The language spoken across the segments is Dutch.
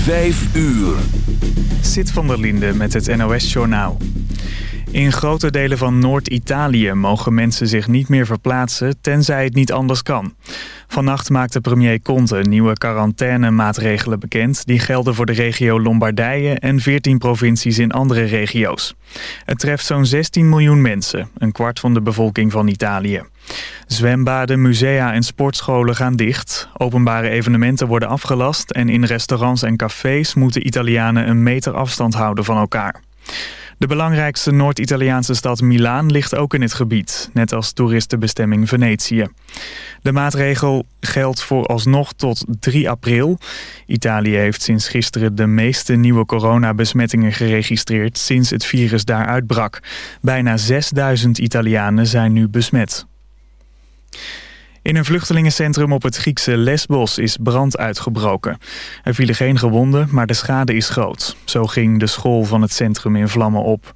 Vijf uur. Zit van der Linde met het NOS-journaal. In grote delen van Noord-Italië mogen mensen zich niet meer verplaatsen... tenzij het niet anders kan. Vannacht maakte premier Conte nieuwe quarantainemaatregelen bekend... die gelden voor de regio Lombardije en 14 provincies in andere regio's. Het treft zo'n 16 miljoen mensen, een kwart van de bevolking van Italië. Zwembaden, musea en sportscholen gaan dicht. Openbare evenementen worden afgelast... en in restaurants en cafés moeten Italianen een meter afstand houden van elkaar. De belangrijkste Noord-Italiaanse stad Milaan ligt ook in het gebied, net als toeristenbestemming Venetië. De maatregel geldt vooralsnog tot 3 april. Italië heeft sinds gisteren de meeste nieuwe coronabesmettingen geregistreerd sinds het virus daar uitbrak. Bijna 6000 Italianen zijn nu besmet. In een vluchtelingencentrum op het Griekse Lesbos is brand uitgebroken. Er vielen geen gewonden, maar de schade is groot. Zo ging de school van het centrum in vlammen op.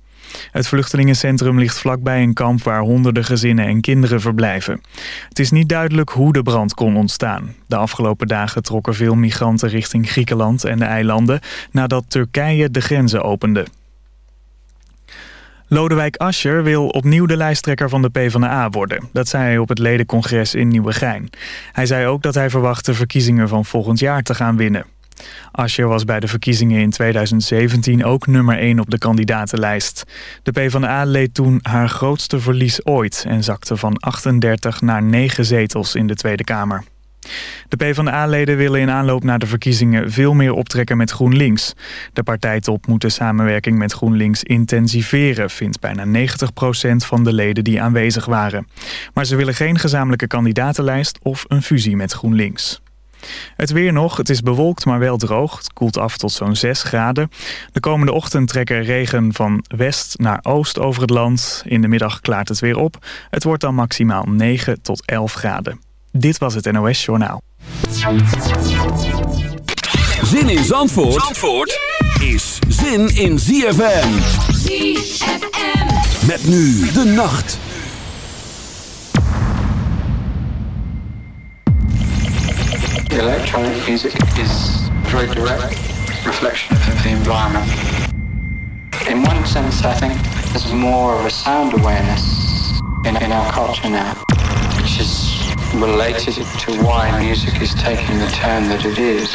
Het vluchtelingencentrum ligt vlakbij een kamp waar honderden gezinnen en kinderen verblijven. Het is niet duidelijk hoe de brand kon ontstaan. De afgelopen dagen trokken veel migranten richting Griekenland en de eilanden nadat Turkije de grenzen opende. Lodewijk Asscher wil opnieuw de lijsttrekker van de PvdA worden. Dat zei hij op het ledencongres in Nieuwegein. Hij zei ook dat hij verwacht de verkiezingen van volgend jaar te gaan winnen. Asscher was bij de verkiezingen in 2017 ook nummer 1 op de kandidatenlijst. De PvdA leed toen haar grootste verlies ooit... en zakte van 38 naar 9 zetels in de Tweede Kamer. De PvdA-leden willen in aanloop naar de verkiezingen veel meer optrekken met GroenLinks. De partijtop moet de samenwerking met GroenLinks intensiveren, vindt bijna 90% van de leden die aanwezig waren. Maar ze willen geen gezamenlijke kandidatenlijst of een fusie met GroenLinks. Het weer nog, het is bewolkt maar wel droog. Het koelt af tot zo'n 6 graden. De komende ochtend trekken regen van west naar oost over het land. In de middag klaart het weer op. Het wordt dan maximaal 9 tot 11 graden. Dit was het NOS Journaal. Zin in Zandvoort, Zandvoort is zin in ZFM. ZFM. Met nu de nacht. Electronic music is very direct reflection of the environment. In one sense, I think there's more of a sound awareness in, in our culture now, related to why music is taking the turn that it is.